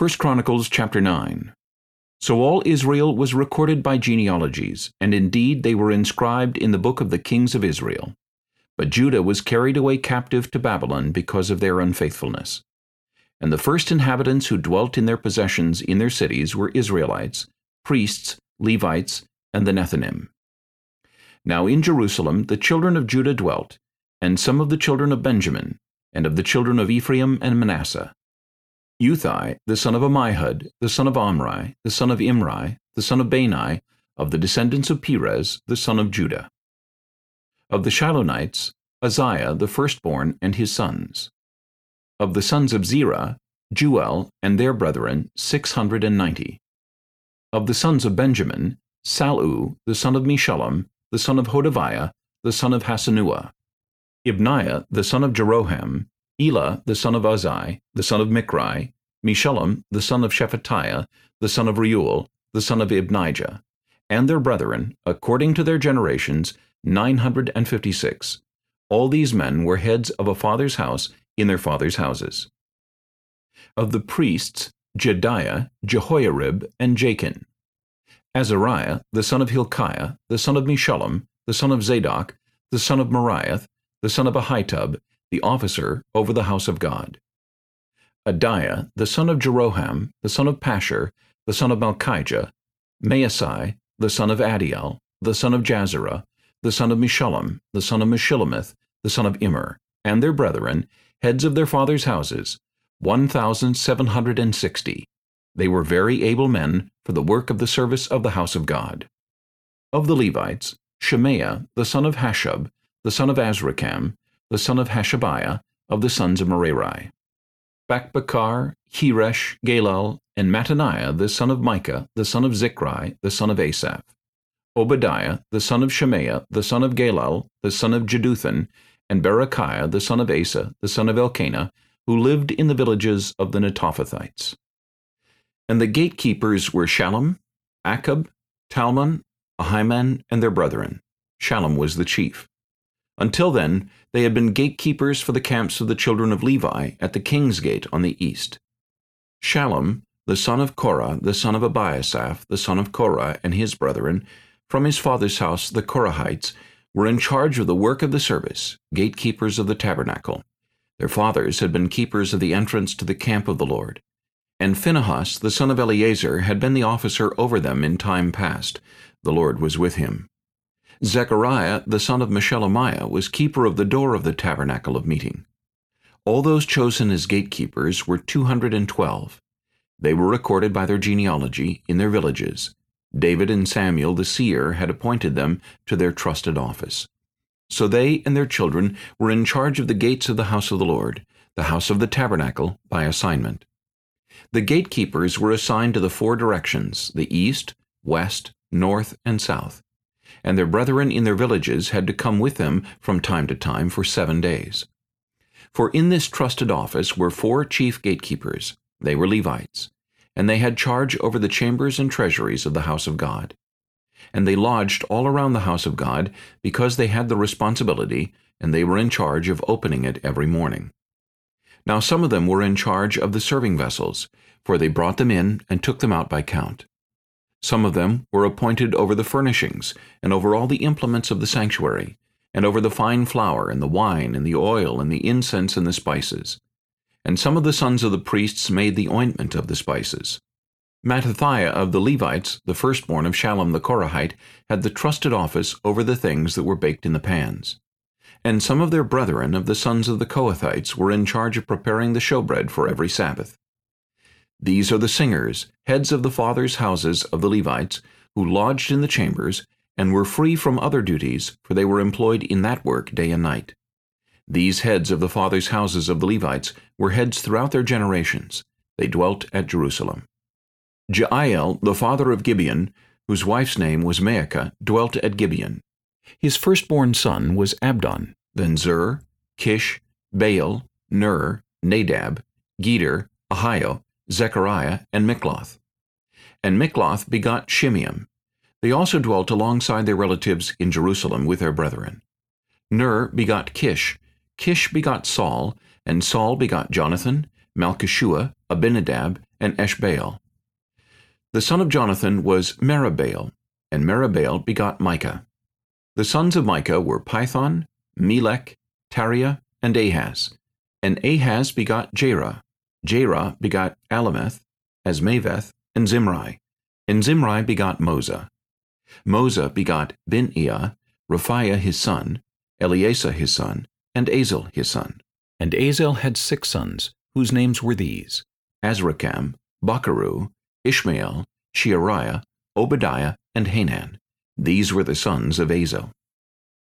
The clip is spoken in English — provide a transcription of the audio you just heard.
1 Chronicles chapter 9 So all Israel was recorded by genealogies, and indeed they were inscribed in the book of the kings of Israel. But Judah was carried away captive to Babylon because of their unfaithfulness. And the first inhabitants who dwelt in their possessions in their cities were Israelites, priests, Levites, and the Nethinim. Now in Jerusalem the children of Judah dwelt, and some of the children of Benjamin, and of the children of Ephraim and Manasseh. Uthai, the son of Ammihud, the son of Omri, the son of Imri, the son of Bani, of the descendants of Perez, the son of Judah. Of the Shilonites, Asaiah the firstborn and his sons. Of the sons of Zerah, Jeuel and their brethren, six hundred and ninety. Of the sons of Benjamin, Salu, the son of Meshullam, the son of Hodaviah, the son of Hassenuah. Ibneiah the son of Jeroham, Elah the son of Uzzi, the son of Michri, Meshullam the son of Shephatiah, the son of Reuel, the son of Ibnijah, and their brethren, according to their generations, nine hundred and fifty-six. All these men were heads of a father's house in their father's houses. Of the priests, Jedaiah, Jehoiarib, and Jachin. Azariah, the son of Hilkiah, the son of Meshullam, the son of Zadok, the son of Meraioth, the son of Ahitub, the officer over the house of God. Adaiah, the son of Jeroham, the son of Pashhur, the son of Malchijah, Maasai, the son of Adiel, the son of Jahzerah, the son of Meshullam, the son of Meshillemith, the son of Immer, and their brethren, heads of their fathers' houses, one thousand seven hundred and sixty. They were very able men for the work of the service of the house of God. Of the Levites, Shemaiah, the son of Hasshub, the son of Azrikam, the son of Hashabiah, of the sons of Merari. Bakbakkar, Heresh, Galal, and Mattaniah, the son of Micah, the son of Zichri, the son of Asaph. Obadiah, the son of Shemaiah, the son of Galal, the son of Jeduthun, and Berechiah, the son of Asa, the son of Elkanah, who lived in the villages of the Netophathites. And the gatekeepers were Shallum, Akkub, Talmon, Ahiman, and their brethren. Shallum was the chief. Until then, they had been gatekeepers for the camps of the children of Levi at the king's gate on the east. Shallum, the son of Korah, the son of Abiasaph, the son of Korah, and his brethren, from his father's house, the Korahites, were in charge of the work of the service, gatekeepers of the tabernacle. Their fathers had been keepers of the entrance to the camp of the Lord. And Phinehas, the son of Eleazar, had been the officer over them in time past. The Lord was with him. Zechariah, the son of Meshelemiah, was keeper of the door of the tabernacle of meeting. All those chosen as gatekeepers were two hundred and twelve. They were recorded by their genealogy in their villages. David and Samuel the seer had appointed them to their trusted office. So they and their children were in charge of the gates of the house of the Lord, the house of the tabernacle, by assignment. The gatekeepers were assigned to the four directions, the east, west, north, and south and their brethren in their villages had to come with them from time to time for seven days. For in this trusted office were four chief gatekeepers. They were Levites, and they had charge over the chambers and treasuries of the house of God. And they lodged all around the house of God because they had the responsibility, and they were in charge of opening it every morning. Now some of them were in charge of the serving vessels, for they brought them in and took them out by count. Some of them were appointed over the furnishings, and over all the implements of the sanctuary, and over the fine flour, and the wine, and the oil, and the incense, and the spices. And some of the sons of the priests made the ointment of the spices. Mattithiah of the Levites, the firstborn of Shallum the Korahite, had the trusted office over the things that were baked in the pans. And some of their brethren of the sons of the Kohathites were in charge of preparing the showbread for every Sabbath. These are the singers, heads of the fathers' houses of the Levites, who lodged in the chambers, and were free from other duties, for they were employed in that work day and night. These heads of the fathers' houses of the Levites were heads throughout their generations. They dwelt at Jerusalem. Jeiel, the father of Gibeon, whose wife's name was Maacah, dwelt at Gibeon. His firstborn son was Abdon, then Zur, Kish, Baal, Ner, Nadab, Gedor, Ahio, Zechariah, and Mikloth. And Mikloth begot Shimeam. They also dwelt alongside their relatives in Jerusalem with their brethren. Ner begot Kish, Kish begot Saul, and Saul begot Jonathan, Malchishua, Abinadab, and Eshbaal. The son of Jonathan was Meribbaal, and Meribbaal begot Micah. The sons of Micah were Pithon, Melech, Tahrea, and Ahaz. And Ahaz begot Jerah. Jerah begot Alemeth, Azmaveth, and Zimri. And Zimri begot Moza. Moza begot Binea, Rephaiah his son, Eleasah his son, and Azel his son. And Azel had six sons, whose names were these, Azrikam, Bocheru, Ishmael, Sheariah, Obadiah, and Hanan. These were the sons of Azel.